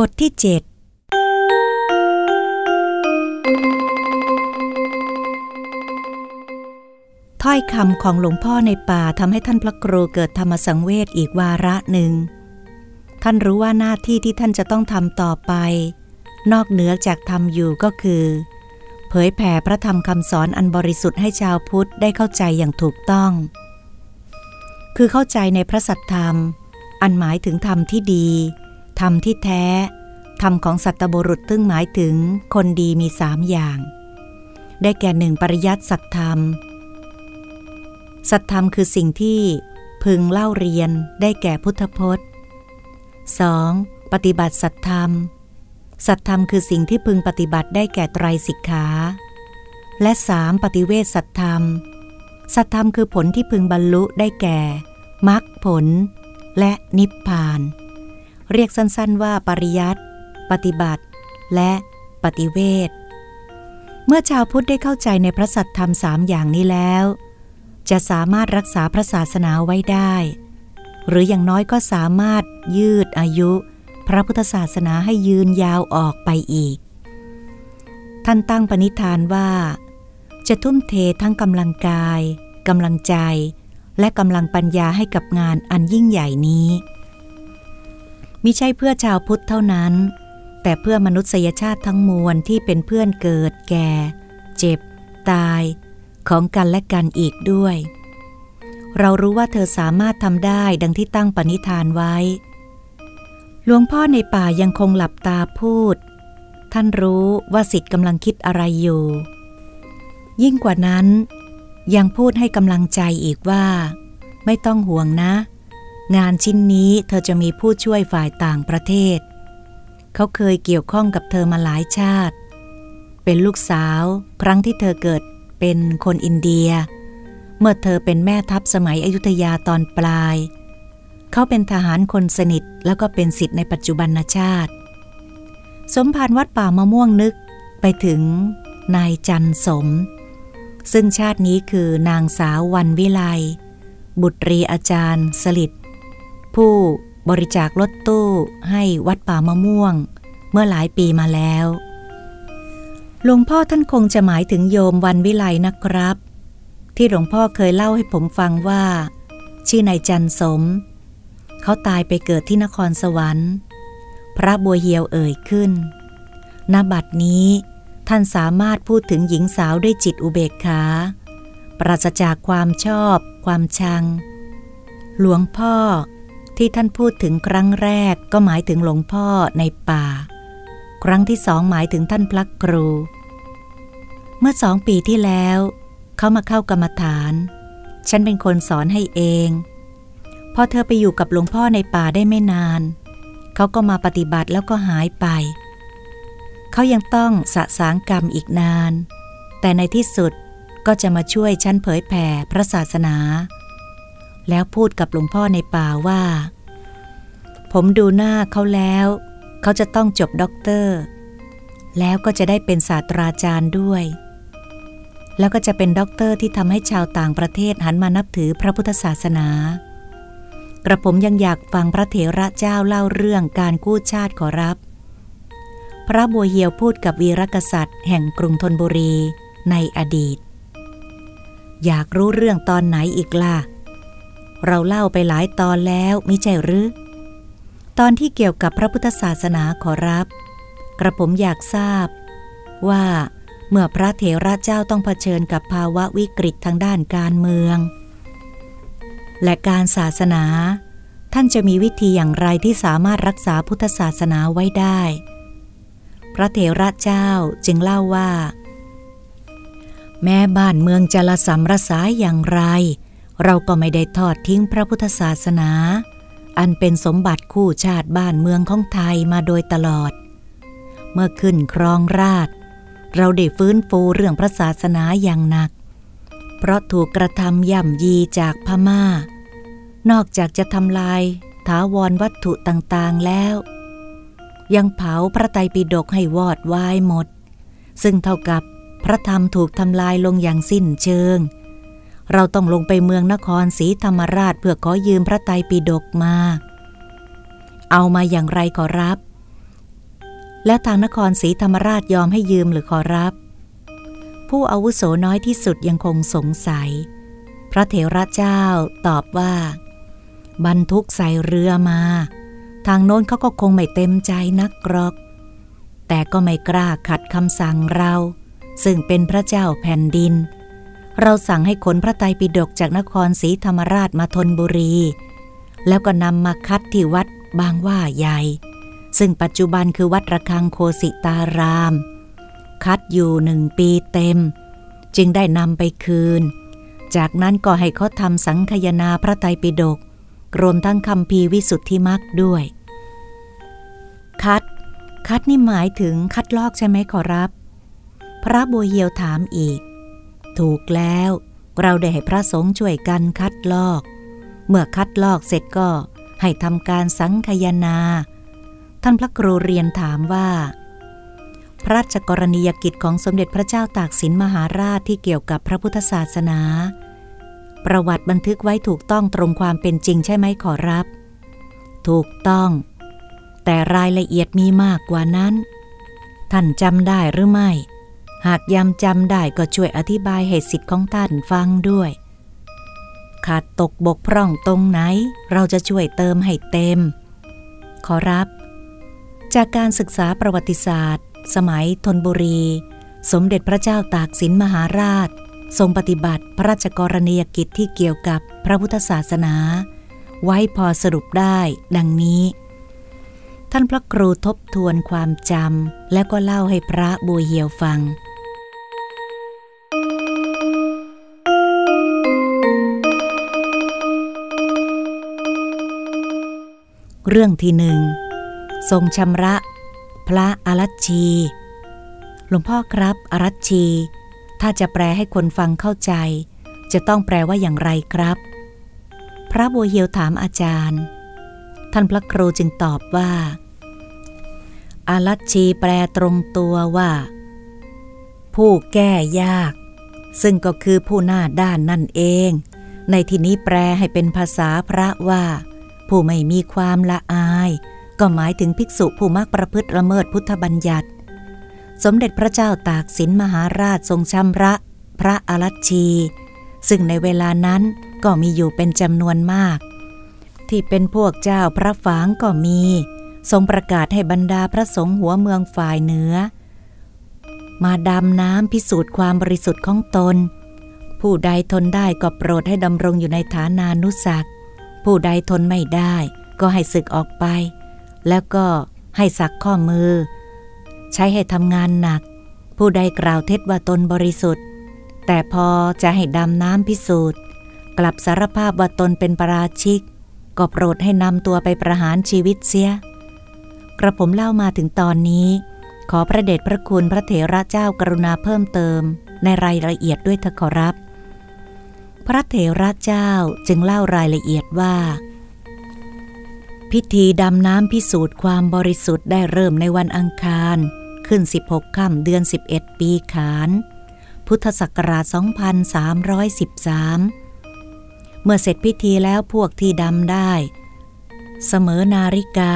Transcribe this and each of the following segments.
บทที่เจ็ดถ้อยคำของหลวงพ่อในป่าทำให้ท่านพระครูเกิดธรรมสังเวชอีกวาระหนึ่ง ท่านรู้ว่าหน้าที่ที่ท่านจะต้องทำต่อไป นอกเหนือจากทำอยู่ก็คือ เผยแผ่พระธรรมคำสอนอันบริสุทธิ์ให้ชาวพุทธได้เข้าใจอย่างถูกต้อง คือเข้าใจในพระสัทธรรม อันหมายถึงธรรมที่ดี ธรรมที่แท้ ธรรมของสัตบุรุษซึ่งหมายถึงคนดีมีสามอย่าง ได้แก่หนึ่งปริยัติสัตธรรม สัตธรรมคือสิ่งที่พึงเล่าเรียนได้แก่พุทธพจน์ 2. ปฏิบัติสัตธรรม สัตธรรมคือสิ่งที่พึงปฏิบัติได้แก่ไตรสิกขา และ 3. ปฏิเวทสัตธรรม สัตธรรมคือผลที่พึงบรรลุได้แก่มรรคผล และนิพพาน เรียกสั้นๆว่าปริยัติปฏิบัติ และปฏิเวทเมื่อชาวพุทธได้เข้าใจในพระสัตธรรมสามอย่างนี้แล้ว จะสามารถรักษาพระศาสนาไว้ได้ หรืออย่างน้อยก็สามารถยืดอายุ พระพุทธศาสนาให้ยืนยาวออกไปอีก ท่านตั้งปณิธานว่า จะทุ่มเททั้งกำลังกายกำลังใจ และกำลังปัญญาให้กับงานอันยิ่งใหญ่นี้ มิใช่เพื่อชาวพุทธเท่านั้น แต่เพื่อมนุษยชาติทั้งมวลที่เป็นเพื่อนเกิดแก่ เจ็บ ตาย ของกันและกันอีกด้วย เรารู้ว่าเธอสามารถทำได้ดังที่ตั้งปณิธานไว้ หลวงพ่อในป่ายังคงหลับตาพูด ท่านรู้ว่าสิทธิ์กำลังคิดอะไรอยู่ ยิ่งกว่านั้น ยังพูดให้กำลังใจอีกว่า ไม่ต้องห่วงนะ งานชิ้นนี้เธอจะมีผู้ช่วยฝ่ายต่างประเทศ เขาเคยเกี่ยวข้องกับเธอมาหลายชาติ เป็นลูกสาวครั้งที่เธอเกิดเป็นคนอินเดีย เมื่อเธอเป็นแม่ทัพสมัยอยุธยาตอนปลาย เขาเป็นทหารคนสนิทแล้วก็เป็นสิทธิ์ในปัจจุบันชาติ สมภารวัดป่ามะม่วงนึกไปถึงนายจันสม ซึ่งชาตินี้คือนางสาววันวิไลบุตรีอาจารย์สลิด ผู้บริจาครถตู้ให้วัดป่ามะม่วง เมื่อหลายปีมาแล้ว หลวงพ่อท่านคงจะหมายถึงโยมวันวิไลนะครับ ที่หลวงพ่อเคยเล่าให้ผมฟังว่า ชื่อนายจันสม เขาตายไปเกิดที่นครสวรรค์ พระบัวเหียวเอ่ยขึ้นณบัดนี้ท่านสามารถพูดถึงหญิงสาวด้วยจิตอุเบกขา ปราศจากความชอบ ความชัง หลวงพ่อ ที่ท่านพูดถึงครั้งแรกก็หมายถึงหลวงพ่อในป่า ครั้งที่สองหมายถึงท่านพระครู เมื่อสองปีที่แล้ว เขามาเข้ากรรมฐาน ฉันเป็นคนสอนให้เอง พอเธอไปอยู่กับหลวงพ่อในป่าได้ไม่นาน เขาก็มาปฏิบัติแล้วก็หายไป เขายังต้องสะสางกรรมอีกนาน แต่ในที่สุดก็จะมาช่วยฉันเผยแผ่พระศาสนา แล้วพูดกับหลวงพ่อในป่าว่า ผมดูหน้าเขาแล้ว เขาจะต้องจบด็อกเตอร์ แล้วก็จะได้เป็นศาสตราจารย์ด้วย แล้วก็จะเป็นด็อกเตอร์ที่ทำให้ชาวต่างประเทศหันมานับถือพระพุทธศาสนากระผมยังอยากฟังพระเถระเจ้าเล่าเรื่องการกู้ชาติขอรับ พระบัวเหียวพูดกับวีรกษัตริย์ แห่งกรุงธนบุรีในอดีต อยากรู้เรื่องตอนไหนอีกล่ะ เราเล่าไปหลายตอนแล้วมิใช่หรือ ตอนที่เกี่ยวกับพระพุทธศาสนาขอรับ กระผมอยากทราบ ว่าเมื่อพระเถระเจ้าต้องเผชิญกับภาวะวิกฤตทางด้านการเมือง และการศาสนา ท่านจะมีวิธีอย่างไรที่สามารถรักษาพุทธศาสนาไว้ได้ พระเถระเจ้าจึงเล่าว่า แม้บ้านเมืองจะละสำระสายอย่างไร เราก็ไม่ได้ทอดทิ้งพระพุทธศาสนา อันเป็นสมบัติคู่ชาติบ้านเมืองของไทยมาโดยตลอด เมื่อขึ้นครองราช เราได้ฟื้นฟูเรื่องพระศาสนาอย่างหนัก เพราะถูกกระทำย่ำยีจากพมา่า นอกจากจะทำลายถาวรวัตถุต่างๆแล้ว ยังเผาพระไตรปิฎกให้วอดวายหมด ซึ่งเท่ากับพระธรรมถูกทำลายลงอย่างสิ้นเชิง เราต้องลงไปเมืองนครศรีธรรมราชเพื่อขอยืมพระไตรปิฎกมา เอามาอย่างไรขอรับ แล้วทางนครศรีธรรมราชยอมให้ยืมหรือขอรับ ผู้อาวุโสน้อยที่สุดยังคงสงสัย พระเถระเจ้าตอบว่า บรรทุกใส่เรือมา ทางโน้นเขาก็คงไม่เต็มใจนักกรอก แต่ก็ไม่กล้าขัดคำสั่งเรา ซึ่งเป็นพระเจ้าแผ่นดิน เราสั่งให้ขนพระไตรปิฎกจากนครศรีธรรมราชมาทนบุรี แล้วก็นำมาคัดที่วัดบางว่าใหญ่ ซึ่งปัจจุบันคือวัดระฆังโคสิตาราม คัดอยู่หนึ่งปีเต็ม จึงได้นำไปคืน จากนั้นก็ให้เขาทำสังคยนาพระไตรปิฎกรวมทั้งคำพีวิสุทธิมักด้วย คัด คัดนี่หมายถึงคัดลอกใช่ไหมขอรับ พระบัวเหียวถามอีก ถูกแล้ว เราได้ให้พระสงฆ์ช่วยกันคัดลอก เมื่อคัดลอกเสร็จก็ให้ทำการสังคยนา ท่านพระครูเรียนถามว่า พระราชกรณียกิจของสมเด็จพระเจ้าตากสินมหาราชที่เกี่ยวกับพระพุทธศาสนา ประวัติบันทึกไว้ถูกต้องตรงความเป็นจริงใช่ไหมขอรับ ถูกต้อง แต่รายละเอียดมีมากกว่านั้น ท่านจำได้หรือไม่ หากยำจำได้ก็ช่วยอธิบายเหตุสิทธิ์ของท่านฟังด้วย ขาดตกบกพร่องตรงไหน เราจะช่วยเติมให้เต็ม ขอรับ จากการศึกษาประวัติศาสตร์ สมัยธนบุรี สมเด็จพระเจ้าตากสินมหาราช ทรงปฏิบัติพระราชกรณียกิจที่เกี่ยวกับพระพุทธศาสนา ไว้พอสรุปได้ดังนี้ท่านพระครูทบทวนความจำและก็เล่าให้พระบุญเหียวฟัง เรื่องที่หนึ่งทรงชำระ พระอารัชีหลวงพ่อครับอารัชี ถ้าจะแปลให้คนฟังเข้าใจ จะต้องแปลว่าอย่างไรครับ พระบัวเฮียวถามอาจารย์ ท่านพระครูจึงตอบว่า อารัชีแปลตรงตัวว่า ผู้แก้ยาก ซึ่งก็คือผู้หน้าด้านนั่นเอง ในที่นี้แปลให้เป็นภาษาพระว่า ผู้ไม่มีความละอาย ก็หมายถึงภิกษุผู้มักประพฤติละเมิดพุทธบัญญัติ สมเด็จพระเจ้าตากสินมหาราชทรงชำระ พระอรัชชี ซึ่งในเวลานั้นก็มีอยู่เป็นจำนวนมาก ที่เป็นพวกเจ้าพระฝางก็มี ทรงประกาศให้บรรดาพระสงฆ์หัวเมืองฝ่ายเหนือ มาดำน้ำพิสูจน์ความบริสุทธิ์ของตน ผู้ใดทนได้ก็โปรดให้ดำรงอยู่ในฐานานุสัก ผู้ใดทนไม่ได้ก็ให้ศึกออกไป แล้วก็ให้สักข้อมือ ใช้ให้ทำงานหนัก ผู้ใดกล่าวเท็จว่าตนบริสุทธิ์ แต่พอจะให้ดำน้ำพิสูจน์ กลับสารภาพว่าตนเป็นประราชิก ก็โปรดให้นำตัวไปประหารชีวิตเสีย กระผมเล่ามาถึงตอนนี้ ขอพระเดชพระคุณพระเถระเจ้ากรุณาเพิ่มเติมในรายละเอียดด้วยเถอะขอรับ พระเถระเจ้าจึงเล่ารายละเอียดว่า พิธีดำน้ำพิสูจน์ความบริสุทธิ์ได้เริ่มในวันอังคาร ขึ้น 16 ค่ำเดือน 11 ปีขาน พุทธศักราช 2313 เมื่อเสร็จพิธีแล้วพวกที่ดำได้ เสมอนาฬิกา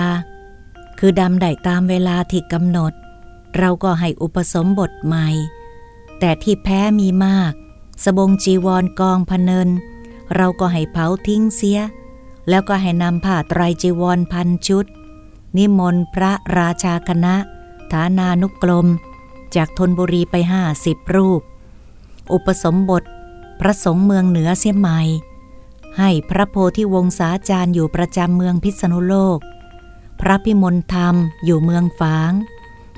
คือดำได้ตามเวลาที่กำหนด เราก็ให้อุปสมบทใหม่ แต่ที่แพ้มีมาก สบงจีวรกองพเนิน เราก็ให้เผาทิ้งเสีย แล้วก็ให้นำผ้าไตรจีวรพันชุด นิมนต์พระราชาคณะ ฐานานุกรม จากธนบุรีไปห้าสิบรูป อุปสมบท พระสงฆ์เมืองเหนือเสียใหม่ ให้พระโพธิวงศาจารย์อยู่ประจำเมืองพิษณุโลก พระพิมลธรรมอยู่เมืองฝาง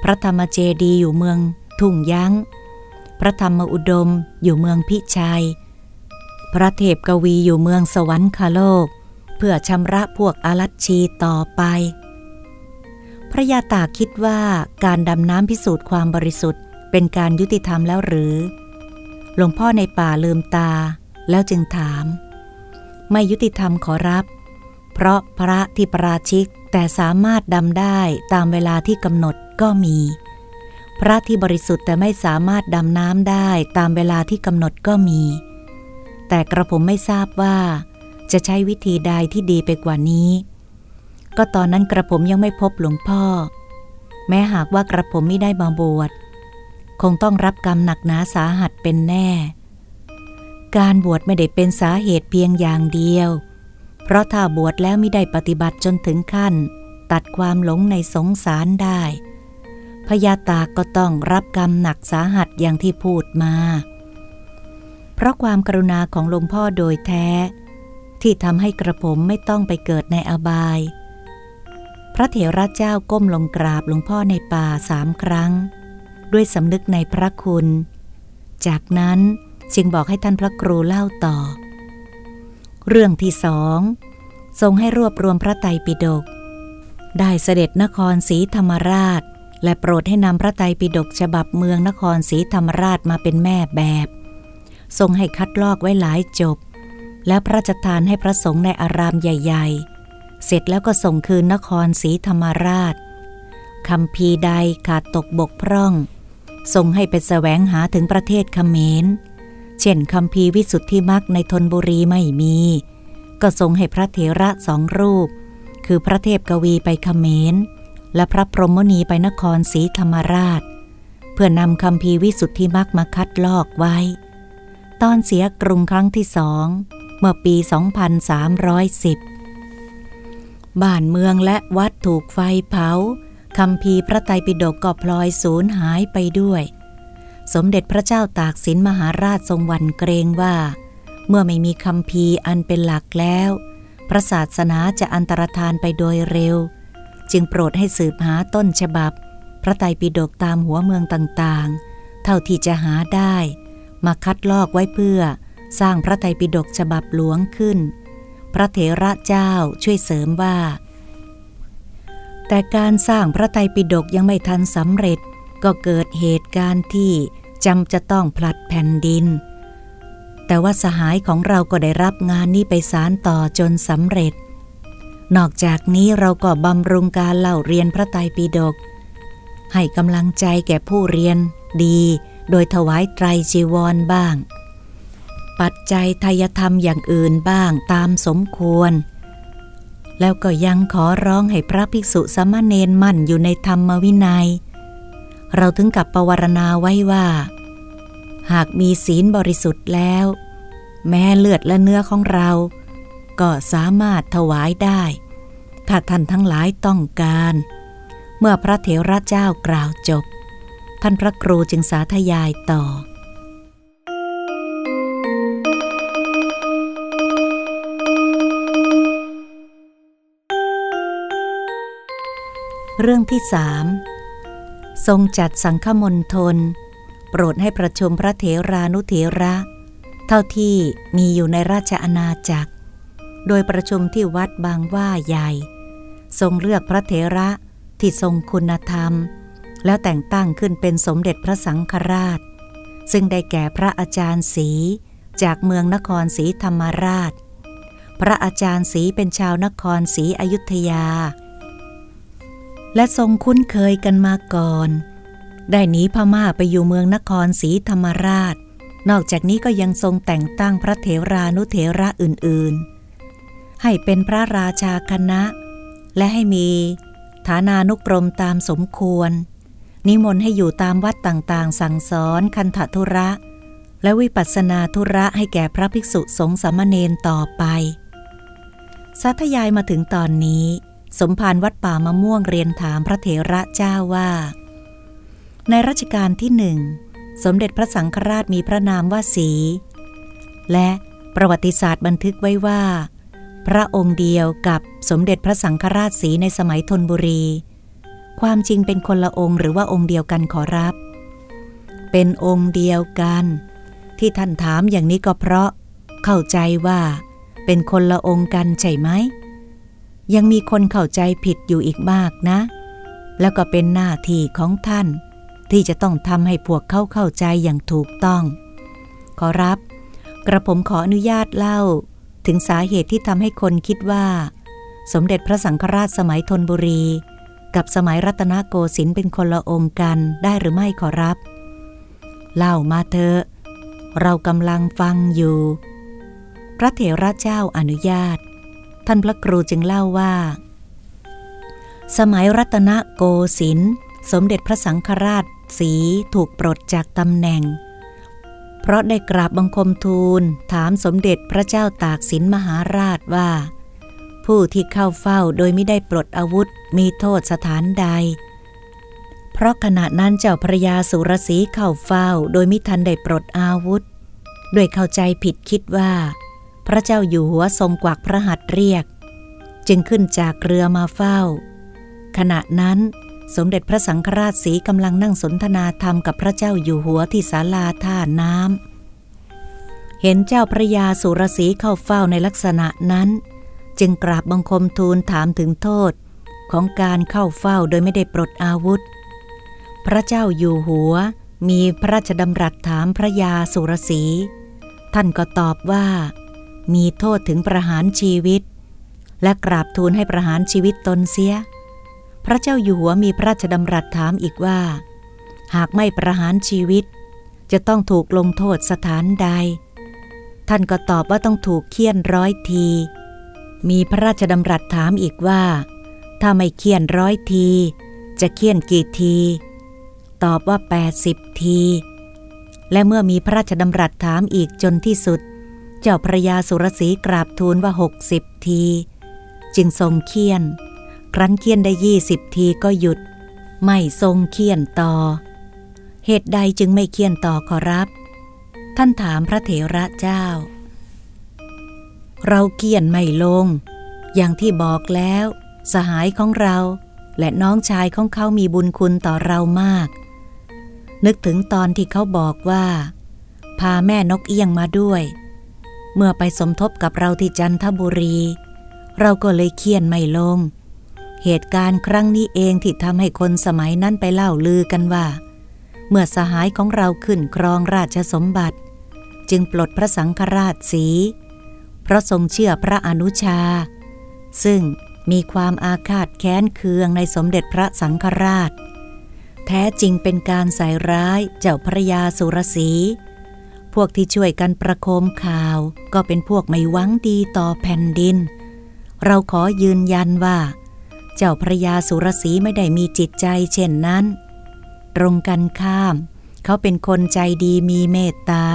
พระธรรมเจดีอยู่เมืองทุ่งยั้ง พระธรรมอุดมอยู่เมืองพิชัย พระเทพกวีอยู่เมืองสวรรคโลก เพื่อชำระพวกอารัชชีต่อไป พระยาตาคิดว่าการดำน้ำพิสูจน์ความบริสุทธิ์เป็นการยุติธรรมแล้วหรือ หลวงพ่อในป่าลืมตาแล้วจึงถาม ไม่ยุติธรรมขอรับ เพราะพระที่ปราชิกแต่สามารถดำได้ตามเวลาที่กำหนดก็มี พระที่บริสุทธิ์แต่ไม่สามารถดำน้ำได้ตามเวลาที่กำหนดก็มี แต่กระผมไม่ทราบว่า จะใช้วิธีใดที่ดีไปกว่านี้ ก็ตอนนั้นกระผมยังไม่พบหลวงพ่อ แม้หากว่ากระผมไม่ได้มาบวชคงต้องรับกรรมหนักหนาสาหัสเป็นแน่ การบวชไม่ได้เป็นสาเหตุเพียงอย่างเดียว เพราะถ้าบวชแล้วไม่ได้ปฏิบัติจนถึงขั้น ตัดความหลงในสงสารได้ พญาตาก็ต้องรับกรรมหนักสาหัสอย่างที่พูดมา เพราะความกรุณาของหลวงพ่อโดยแท้ ที่ทำให้กระผมไม่ต้องไปเกิดในอบาย พระเถระเจ้าก้มลงกราบหลวงพ่อในป่าสามครั้ง ด้วยสำนึกในพระคุณ จากนั้นจึงบอกให้ท่านพระครูเล่าต่อ เรื่องที่สองทรงให้รวบรวมพระไตรปิฎกได้เสด็จนครศรีธรรมราช และโปรดให้นำพระไตรปิฎกฉบับเมืองนครศรีธรรมราชมาเป็นแม่แบบ ทรงให้คัดลอกไว้หลายจบ และพระราชทานให้พระสงฆ์ในอารามใหญ่ ๆ เสร็จแล้วก็ส่งคืนนครศรีธรรมราชคำพีใดขาดตกบกพร่อง ทรงให้ไปแสวงหาถึงประเทศเขมร เช่นคำพีวิสุทธิมักในทนบุรีไม่มี ก็ทรงให้พระเถระสองรูป คือพระเทพกวีไปเขมร และพระพรหมณีไปนครศรีธรรมราช เพื่อนำคำพีวิสุทธิมักมาคัดลอกไว้ ตอนเสียกรุงครั้งที่สอง เมื่อปี 2310 บ้านเมืองและวัดถูกไฟเผาคำพีพระไตรปิฎกก็พลอยสูญหายไปด้วย สมเด็จพระเจ้าตากสินมหาราชทรงวันเกรงว่า เมื่อไม่มีคำพีอันเป็นหลักแล้ว พระศาสนาจะอันตรธานไปโดยเร็ว จึงโปรดให้สืบหาต้นฉบับ พระไตรปิฎกตามหัวเมืองต่างๆ เท่าที่จะหาได้ มาคัดลอกไว้เพื่อ สร้างพระไตรปิฎกฉบับหลวงขึ้น พระเถระเจ้าช่วยเสริมว่า แต่การสร้างพระไตรปิฎกยังไม่ทันสำเร็จ ก็เกิดเหตุการณ์ที่จำจะต้องพลัดแผ่นดิน แต่ว่าสหายของเราก็ได้รับงานนี้ไปสารต่อจนสำเร็จ นอกจากนี้เราก็บำรุงการเล่าเรียนพระไตรปิฎกให้กำลังใจแก่ผู้เรียนดี โดยถวายไตรจีวรบ้าง ปัจจัยทายธรรมอย่างอื่นบ้างตามสมควร แล้วก็ยังขอร้องให้พระภิกษุสมณเณรมั่นอยู่ในธรรมวินัย เราถึงกับประวรณาไว้ว่า หากมีศีลบริสุทธิ์แล้ว แม้เลือดและเนื้อของเรา ก็สามารถถวายได้ ถ้าท่านทั้งหลายต้องการ เมื่อพระเถระเจ้ากล่าวจบ ท่านพระครูจึงสาธยายต่อ เรื่องที่สามทรงจัดสังฆมณฑลโปรดให้ประชุมพระเถรานุเถระ เท่าที่มีอยู่ในราชอาณาจักร โดยประชุมที่วัดบางว่าใหญ่ ทรงเลือกพระเถระที่ทรงคุณธรรม แล้วแต่งตั้งขึ้นเป็นสมเด็จพระสังฆราช ซึ่งได้แก่พระอาจารย์ศรีจากเมืองนครศรีธรรมราช พระอาจารย์ศรีเป็นชาวนครศรีอยุธยา และทรงคุ้นเคยกันมาก่อน ได้หนีพม่าไปอยู่เมืองนครศรีธรรมราช นอกจากนี้ก็ยังทรงแต่งตั้งพระเถรานุเถระอื่นๆ ให้เป็นพระราชาคณะ และให้มีฐานานุกรมตามสมควร นิมนต์ให้อยู่ตามวัดต่างๆ สั่งสอนคันธทุระ และวิปัสสนาธุระให้แก่พระภิกษุสงฆ์สามเณรต่อไปสัทยายมาถึงตอนนี้ สมภารวัดป่ามะม่วงเรียนถามพระเถระเจ้าว่า ในรัชกาลที่หนึ่ง สมเด็จพระสังฆราชมีพระนามว่าสี และประวัติศาสตร์บันทึกไว้ว่า พระองค์เดียวกับสมเด็จพระสังฆราชสีในสมัยธนบุรี ความจริงเป็นคนละองค์หรือว่าองค์เดียวกันขอรับ เป็นองค์เดียวกัน ที่ท่านถามอย่างนี้ก็เพราะ เข้าใจว่า เป็นคนละองค์กันใช่ไหม ยังมีคนเข้าใจผิดอยู่อีกมากนะ แล้วก็เป็นหน้าที่ของท่าน ที่จะต้องทำให้พวกเขาเข้าใจอย่างถูกต้อง ขอรับ กระผมขออนุญาตเล่า ถึงสาเหตุที่ทำให้คนคิดว่า สมเด็จพระสังฆราชสมัยธนบุรี กับสมัยรัตนโกสินทร์เป็นคนละองค์กันได้หรือไม่ขอรับ เล่ามาเถอะ เรากำลังฟังอยู่ พระเถระเจ้าอนุญาต ท่านพระครูจึงเล่าว่า สมัยรัตนโกสินทร์สมเด็จพระสังฆราชสีถูกปลดจากตำแหน่ง เพราะได้กราบบังคมทูล ถามสมเด็จพระเจ้าตากสินมหาราชว่า ผู้ที่เข้าเฝ้าโดยไม่ได้ปลดอาวุธมีโทษสถานใด เพราะขณะนั้นเจ้าพระยาสุรสีเข้าเฝ้าโดยมิทันได้ปลดอาวุธ ด้วยเข้าใจผิดคิดว่า พระเจ้าอยู่หัวทรงกวักพระหัตถ์เรียก จึงขึ้นจากเรือมาเฝ้า ขณะนั้น สมเด็จพระสังฆราชสีกำลังนั่งสนทนาธรรมกับพระเจ้าอยู่หัวที่ศาลาท่าน้ำ เห็นเจ้าพระยาสุรสีเข้าเฝ้าในลักษณะนั้น จึงกราบบังคมทูลถามถึงโทษ ของการเข้าเฝ้าโดยไม่ได้ปลดอาวุธ พระเจ้าอยู่หัวมีพระราชดำรัสถามพระยาสุรสี ท่านก็ตอบว่า มีโทษถึงประหารชีวิต และกราบทูลให้ประหารชีวิตตนเสีย พระเจ้าอยู่หัวมีพระราชดำรัสถามอีกว่า หากไม่ประหารชีวิต จะต้องถูกลงโทษสถานใด ท่านก็ตอบว่าต้องถูกเคี่ยนร้อยที มีพระราชดำรัสถามอีกว่า ถ้าไม่เคี่ยนร้อยที จะเคี่ยนกี่ที ตอบว่า 80 ที และเมื่อมีพระราชดำรัสถามอีกจนที่สุด เจ้าพระยาสุรศรีกราบทูลว่า 60 ที จึงทรงเคี่ยน ครั้นเคียนได้ยี่สิบทีก็หยุด ไม่ทรงเคียนต่อ เหตุใดจึงไม่เคียนต่อขอรับ ท่านถามพระเถระเจ้า เราเคียนไม่ลง อย่างที่บอกแล้ว สหายของเราและน้องชายของเขามีบุญคุณต่อเรามาก นึกถึงตอนที่เขาบอกว่า พาแม่นกเอี้ยงมาด้วย เมื่อไปสมทบกับเราที่จันทบุรี เราก็เลยเคียนไม่ลง เหตุการณ์ครั้งนี้เองที่ทำให้คนสมัยนั้นไปเล่าลือกันว่า เมื่อสหายของเราขึ้นครองราชสมบัติ จึงปลดพระสังฆราชสี เพราะทรงเชื่อพระอนุชา ซึ่งมีความอาฆาตแค้นเคืองในสมเด็จพระสังฆราช แท้จริงเป็นการใส่ร้ายเจ้าพระยาสุรสี พวกที่ช่วยกันประโคมข่าวก็เป็นพวกไม่หวังดีต่อแผ่นดิน เราขอยืนยันว่า เจ้าพระยาสุรสีไม่ได้มีจิตใจเช่นนั้น ตรงกันข้าม เขาเป็นคนใจดีมีเมตตา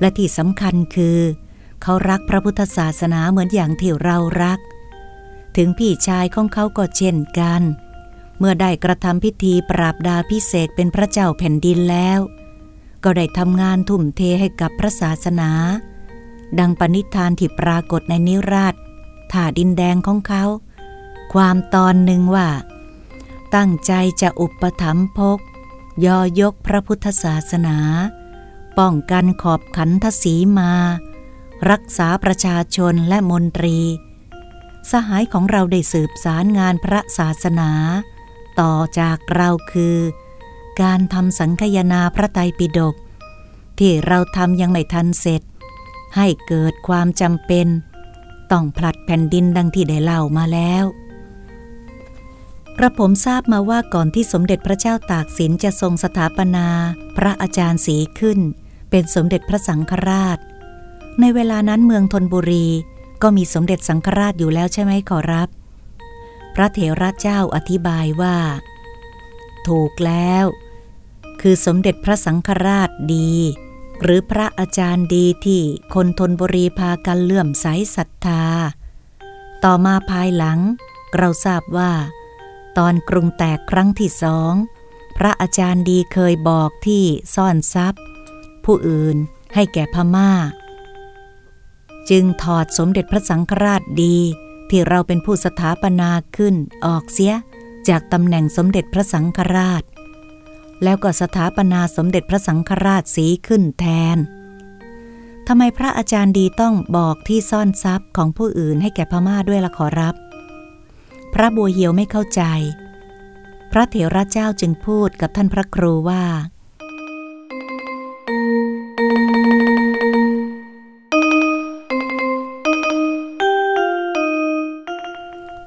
และที่สำคัญคือ เขารักพระพุทธศาสนาเหมือนอย่างที่เรารัก ถึงพี่ชายของเขาก็เช่นกัน เมื่อได้กระทำพิธีปราบดาพิเศษเป็นพระเจ้าแผ่นดินแล้ว ก็ได้ทำงานทุ่มเทให้กับพระศาสนา ดังปณิธานที่ปรากฏในนิราชถาดินแดงของเขา ความตอนหนึ่งว่า ตั้งใจจะอุปถัมภกยอยกพระพุทธศาสนา ป้องกันขอบขันทศีมา รักษาประชาชนและมนตรี สหายของเราได้สืบสารงานพระศาสนา ต่อจากเราคือ การทำสังคยนาพระไตรปิฎกที่เราทำยังไม่ทันเสร็จ ให้เกิดความจำเป็น ต้องผลัดแผ่นดินดังที่ได้เล่ามาแล้ว กระผมทราบมาว่าก่อนที่สมเด็จพระเจ้าตากสินจะทรงสถาปนา พระอาจารย์สีขึ้น เป็นสมเด็จพระสังฆราช ในเวลานั้นเมืองธนบุรี ก็มีสมเด็จสังฆราชอยู่แล้วใช่ไหมขอรับ พระเถระเจ้าอธิบายว่า ถูกแล้ว คือสมเด็จพระสังฆราชดี หรือพระอาจารย์ดีที่คนทนบุรีพากันเลื่อมใสศรัทธา ต่อมาภายหลัง เราทราบว่า ตอนกรุงแตกครั้งที่สอง พระอาจารย์ดีเคยบอกที่ซ่อนทรัพย์ ผู้อื่นให้แก่พมา่า จึงถอดสมเด็จพระสังฆราชดีที่เราเป็นผู้สถาปนาขึ้นออกเสียจากตำแหน่งสมเด็จพระสังฆราช แล้วก็สถาปนาสมเด็จพระสังฆราชสีขึ้นแทนทำไมพระอาจารย์ดีต้องบอกที่ซ่อนทรัพย์ของผู้อื่นให้แก่พม่าด้วยละขอรับ พระบัวเหียวไม่เข้าใจ พระเถระเจ้าจึงพูดกับท่านพระครูว่า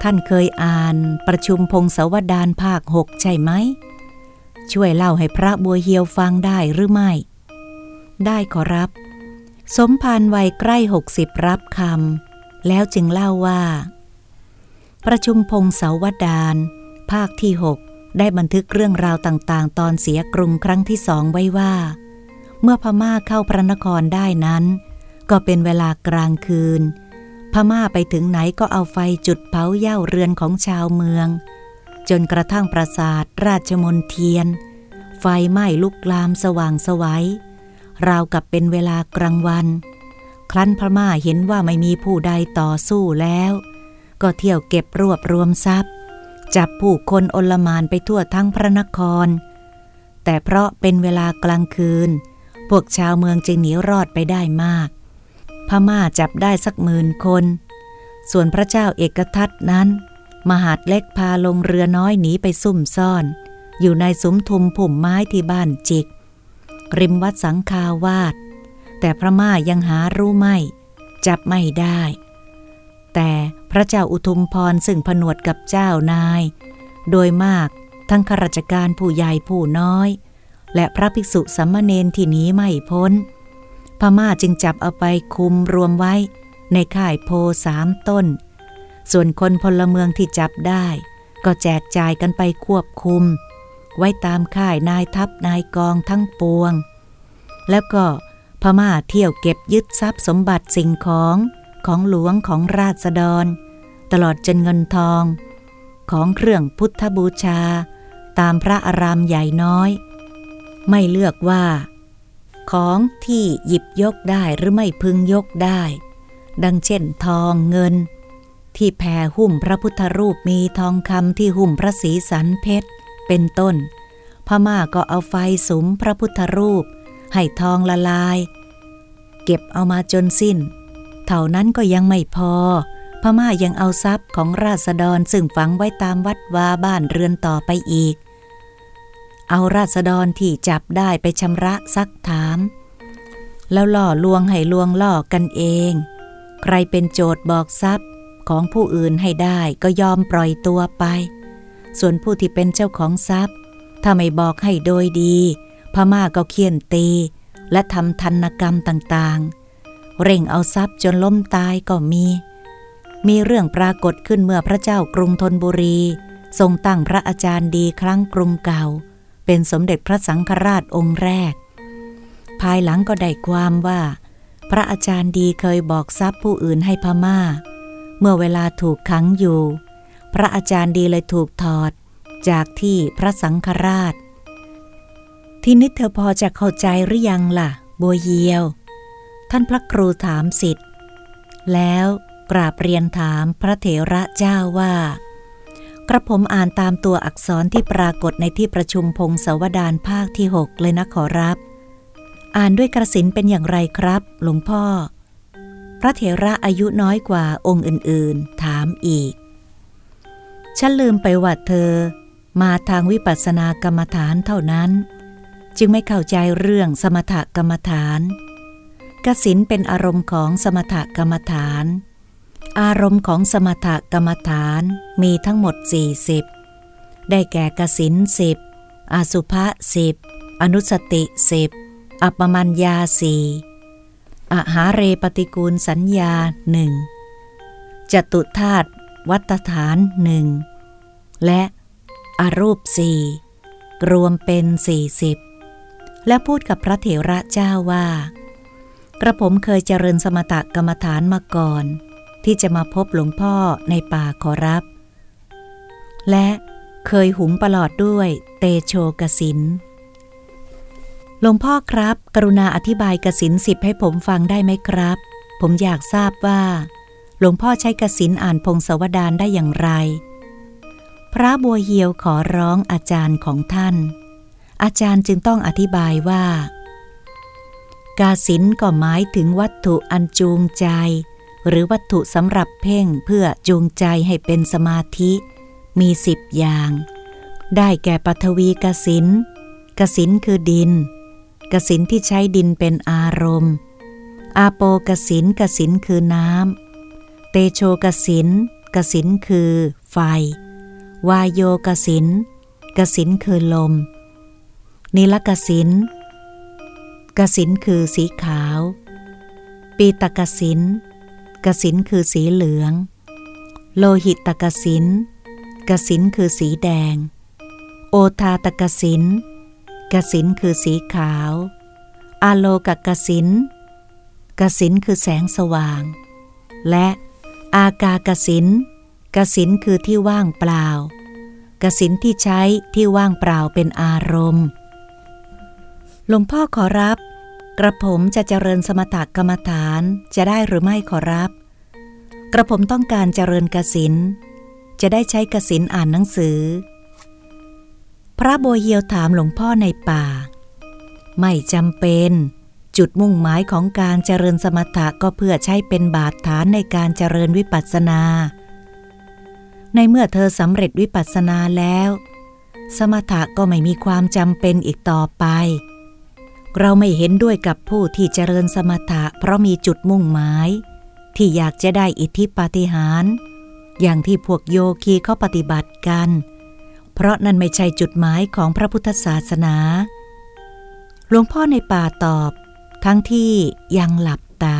ท่านเคยอ่านประชุมพงศาวดารภาคหกใช่ไหม ช่วยเล่าให้พระบัวเหียวฟังได้หรือไม่ ได้ขอรับ สมภารวัยใกล้หกสิบรับคำแล้วจึงเล่าว่า ประชุมพงศาวดารภาคที่หกได้บันทึกเรื่องราวต่างๆ ตอนเสียกรุงครั้งที่สองไว้ว่า เมื่อพม่าเข้าพระนครได้นั้น ก็เป็นเวลากลางคืน พม่าไปถึงไหนก็เอาไฟจุดเผาเย่าเรือนของชาวเมือง จนกระทั่งปราสาทราชมนเทียน ไฟไหม้ลุกลามสว่างสวัยราวกับเป็นเวลากลางวัน ครั้นพม่าเห็นว่าไม่มีผู้ใดต่อสู้แล้ว ก็เที่ยวเก็บรวบรวมทรัพย์ จับผู้คนอลมานไปทั่วทั้งพระนคร แต่เพราะเป็นเวลากลางคืน พวกชาวเมืองจึงหนีรอดไปได้มาก พม่าจับได้สักหมื่นคน ส่วนพระเจ้าเอกทัตนั้น มหาดเล็กพาลงเรือน้อยหนีไปซุ่มซ่อน อยู่ในสุมทุมผุ่มไม้ที่บ้านจิก ริมวัดสังคาวาด แต่พระม่ายังหารู้ไม่ จับไม่ได้ แต่พระเจ้าอุทุมพรซึ่งผนวดกับเจ้านาย โดยมากทั้งข้าราชการผู้ใหญ่ผู้น้อย และพระภิกษุสัมมาเนนที่นี้ไม่พ้น พม่าจึงจับเอาไปคุมรวมไว้ในข่ายโพสามต้น ส่วนคนพลเมืองที่จับได้ ก็แจกจ่ายกันไปควบคุม ไว้ตามค่ายนายทัพนายกองทั้งปวง แล้วก็พม่าเที่ยวเก็บยึดทรัพย์สมบัติสิ่งของ ของหลวงของราษฎร ตลอดจนเงินทอง ของเครื่องพุทธบูชา ตามพระอารามใหญ่น้อย ไม่เลือกว่า ของที่หยิบยกได้หรือไม่พึงยกได้ ดังเช่นทองเงิน ที่แผ่หุ้มพระพุทธรูปมีทองคำที่หุ้มพระศรีสันเพชร เป็นต้น พม่าก็เอาไฟสุมพระพุทธรูป ให้ทองละลาย เก็บเอามาจนสิ้น เท่านั้นก็ยังไม่พอ พม่ายังเอาทรัพย์ของราษฎรซึ่งฝังไว้ตามวัดวาบ้านเรือนต่อไปอีก เอาราษฎรที่จับได้ไปชำระซักถาม แล้วล่อลวงให้ลวงล่อกันเอง ใครเป็นโจทย์บอกทรัพย์ของผู้อื่นให้ได้ก็ยอมปล่อยตัวไป ส่วนผู้ที่เป็นเจ้าของทรัพย์ ถ้าไม่บอกให้โดยดี พม่าก็เคี่ยนตี และทำทันกรรมต่างๆ เร่งเอาทรัพย์จนล้มตายก็มี มีเรื่องปรากฏขึ้นเมื่อพระเจ้ากรุงธนบุรี ทรงตั้งพระอาจารย์ดีครั้งกรุงเก่า เป็นสมเด็จพระสังฆราชองค์แรก ภายหลังก็ได้ความว่า พระอาจารย์ดีเคยบอกทรัพย์ผู้อื่นให้พม่า เมื่อเวลาถูกขังอยู่ พระอาจารย์ดีเลยถูกถอดจากที่พระสังฆราช ที่นิดเธอพอจะเข้าใจหรือยังล่ะ บัวเยียว ท่านพระครูถามสิทธิ์แล้วกราบเรียนถามพระเถระเจ้าว่า กระผมอ่านตามตัวอักษรที่ปรากฏในที่ประชุมพงศาวดารภาคที่หกเลยนะขอรับ อ่านด้วยกระสินเป็นอย่างไรครับ หลวงพ่อ พระเถระอายุน้อยกว่าองค์อื่นๆ ถามอีก ฉันลืมไปว่าเธอ มาทางวิปัสสนากรรมฐานเท่านั้น จึงไม่เข้าใจเรื่องสมถกรรมฐาน กสินเป็นอารมณ์ของสมถกรรมฐาน อารมณ์ของสมถกรรมฐานมีทั้งหมด 40 ได้แก่กสินสิบอสุภะสิบอนุสติสิบอัปมัญญาสี่อหาเรปฏิกูลสัญญาหนึ่งจตุธาตุวัตฐานหนึ่งและอรูปสี่รวมเป็นสี่สิบและพูดกับพระเถระเจ้าว่า กระผมเคยเจริญสมถกรรมฐานมาก่อน ที่จะมาพบหลวงพ่อในป่าขอรับ และเคยหุงประหลอดด้วยเตโชกสินหลวงพ่อครับ กรุณาอธิบายกสินสิบให้ผมฟังได้ไหมครับ ผมอยากทราบว่า หลวงพ่อใช้กสินอ่านพงศวดารได้อย่างไร พระบัวเหียวขอร้องอาจารย์ของท่าน อาจารย์จึงต้องอธิบายว่า กาสินก็หมายถึงวัตถุอันจูงใจ หรือวัตถุสำหรับเพ่งเพื่อจูงใจให้เป็นสมาธิ มีสิบอย่าง ได้แก่ปฐวีกสินกสินคือดิน กสินที่ใช้ดินเป็นอารมณ์ อาโปกสินกสินคือน้ำ เตโชกสินกสินคือไฟ วายโยกสินกสินคือลม นิลกสิน กสินคือสีขาว ปีตกสินกสินคือสีเหลือง โลหิตตกสินกสินคือสีแดง โอทาตกสินกสินคือสีขาว อาโลกกสินกสินคือแสงสว่าง และอากากสินกสินคือที่ว่างเปล่ากสินที่ใช้ที่ว่างเปล่าเป็นอารมณ์ หลวงพ่อขอรับ กระผมจะเจริญสมถกรรมฐานจะได้หรือไม่ขอรับ กระผมต้องการเจริญกสินจะได้ใช้กสินอ่านหนังสือ พระโบเฮียวถามหลวงพ่อในป่า ไม่จำเป็น จุดมุ่งหมายของการเจริญสมถะก็เพื่อใช้เป็นบาดฐานในการเจริญวิปัสสนา ในเมื่อเธอสำเร็จวิปัสสนาแล้ว สมถะก็ไม่มีความจำเป็นอีกต่อไป เราไม่เห็นด้วยกับผู้ที่เจริญสมถะเพราะมีจุดมุ่งหมาย ที่อยากจะได้อิทธิปาฏิหาริย์อย่างที่พวกโยคีเขาปฏิบัติกัน เพราะนั่นไม่ใช่จุดหมายของพระพุทธศาสนา หลวงพ่อในป่าตอบ ทั้งที่ยังหลับตา